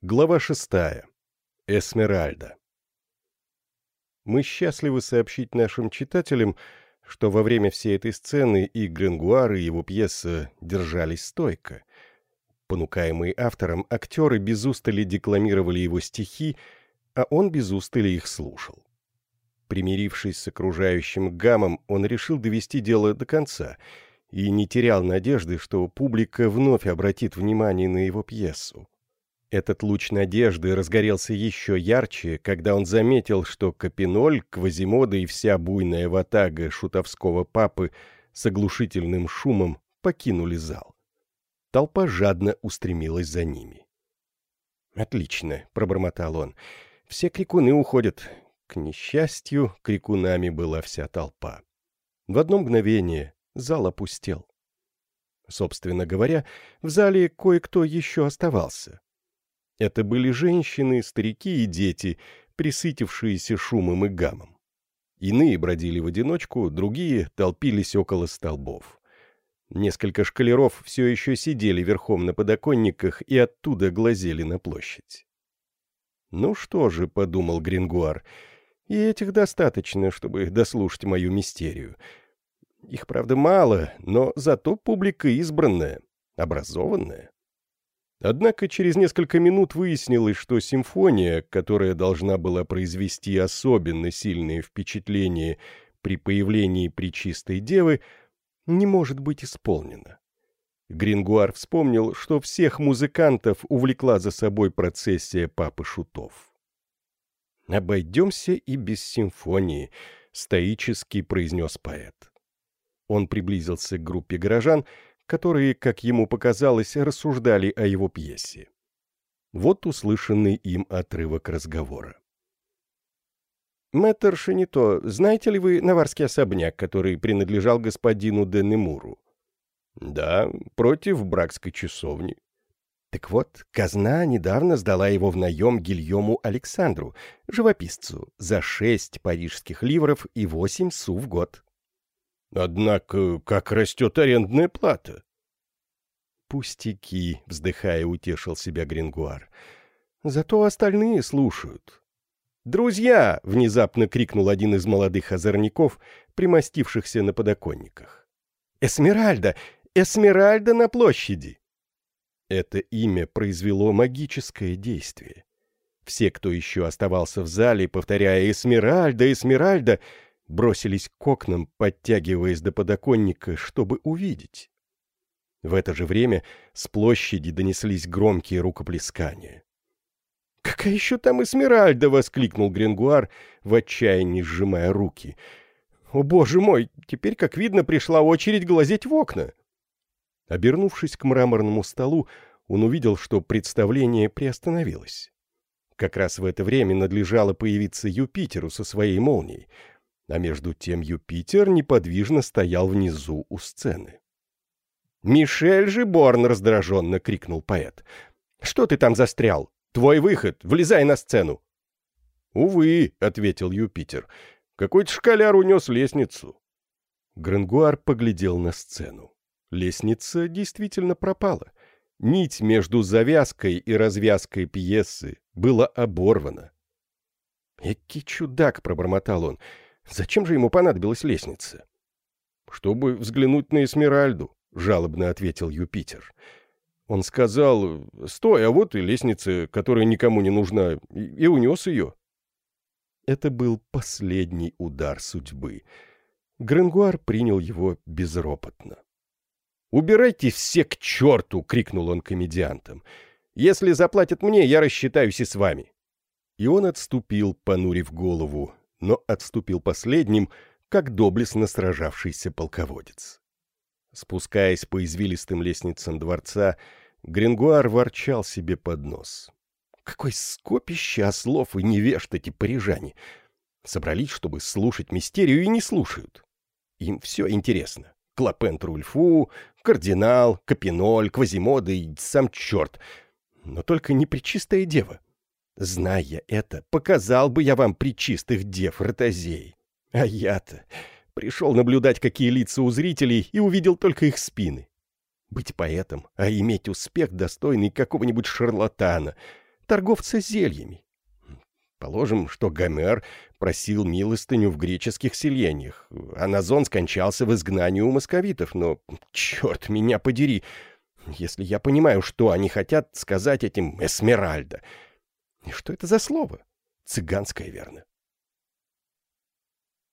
Глава шестая. Эсмеральда. Мы счастливы сообщить нашим читателям, что во время всей этой сцены и Гренгуар, и его пьеса держались стойко. Понукаемые автором, актеры без устали декламировали его стихи, а он без устали их слушал. Примирившись с окружающим гамом, он решил довести дело до конца и не терял надежды, что публика вновь обратит внимание на его пьесу. Этот луч надежды разгорелся еще ярче, когда он заметил, что Капиноль, Квазимода и вся буйная ватага шутовского папы с оглушительным шумом покинули зал. Толпа жадно устремилась за ними. «Отлично», — пробормотал он, — «все крикуны уходят». К несчастью, крикунами была вся толпа. В одно мгновение зал опустел. Собственно говоря, в зале кое-кто еще оставался. Это были женщины, старики и дети, присытившиеся шумом и гамом. Иные бродили в одиночку, другие толпились около столбов. Несколько шкалеров все еще сидели верхом на подоконниках и оттуда глазели на площадь. «Ну что же», — подумал Грингуар, — «и этих достаточно, чтобы дослушать мою мистерию. Их, правда, мало, но зато публика избранная, образованная». Однако через несколько минут выяснилось, что симфония, которая должна была произвести особенно сильное впечатление при появлении Пречистой Девы, не может быть исполнена. Грингуар вспомнил, что всех музыкантов увлекла за собой процессия Папы Шутов. «Обойдемся и без симфонии», — стоически произнес поэт. Он приблизился к группе горожан — которые, как ему показалось, рассуждали о его пьесе. Вот услышанный им отрывок разговора. «Мэтр Шанито, знаете ли вы наварский особняк, который принадлежал господину Денемуру?» «Да, против бракской часовни». Так вот, казна недавно сдала его в наем Гильому Александру, живописцу, за шесть парижских ливров и восемь су в год. Однако, как растет арендная плата? Пустяки, вздыхая, утешил себя Грингуар. Зато остальные слушают. «Друзья!» — внезапно крикнул один из молодых озорников, примостившихся на подоконниках. «Эсмеральда! Эсмеральда на площади!» Это имя произвело магическое действие. Все, кто еще оставался в зале, повторяя «Эсмеральда! Эсмеральда!», бросились к окнам, подтягиваясь до подоконника, чтобы увидеть. В это же время с площади донеслись громкие рукоплескания. «Какая еще там Эсмеральда!» — воскликнул Гренгуар, в отчаянии сжимая руки. «О, боже мой! Теперь, как видно, пришла очередь глазеть в окна!» Обернувшись к мраморному столу, он увидел, что представление приостановилось. Как раз в это время надлежало появиться Юпитеру со своей молнией — а между тем Юпитер неподвижно стоял внизу у сцены. «Мишель же Борн!» — раздраженно крикнул поэт. «Что ты там застрял? Твой выход! Влезай на сцену!» «Увы», — ответил Юпитер, — «какой-то шкаляр унес лестницу». Грангуар поглядел на сцену. Лестница действительно пропала. Нить между завязкой и развязкой пьесы была оборвана. «Экий чудак!» — пробормотал он — Зачем же ему понадобилась лестница? «Чтобы взглянуть на Эсмеральду», — жалобно ответил Юпитер. Он сказал, «Стой, а вот и лестница, которая никому не нужна», и, унес ее. Это был последний удар судьбы. Гренгуар принял его безропотно. «Убирайтесь все к черту!» — крикнул он комедиантам. «Если заплатят мне, я рассчитаюсь и с вами». И он отступил, понурив голову, но отступил последним, как доблестно сражавшийся полководец. Спускаясь по извилистым лестницам дворца, Грингуар ворчал себе под нос. Какой скопище ослов и невежд эти парижане! Собрались, чтобы слушать мистерию, и не слушают. Им все интересно. Клопен Трульфу, кардинал, Капиноль, Квазимода и сам черт. Но только не причистая дева. Зная это, показал бы я вам причистых дев ротозей. А я-то пришел наблюдать, какие лица у зрителей, и увидел только их спины. Быть поэтом, а иметь успех, достойный какого-нибудь шарлатана. торговца зельями. Положим, что Гомер просил милостыню в греческих селениях, а Назон скончался в изгнании у московитов, но, черт меня подери, если я понимаю, что они хотят сказать этим «эсмеральда». И что это за слово? Цыганское, верно.